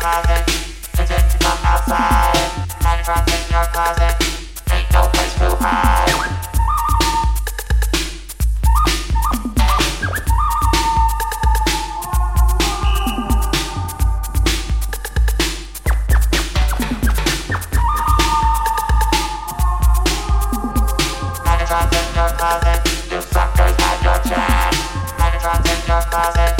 closet, pigeon from outside, hide from in your closet, ain't no place to hide. Closet, you suckers had your chance. Hide in your closet.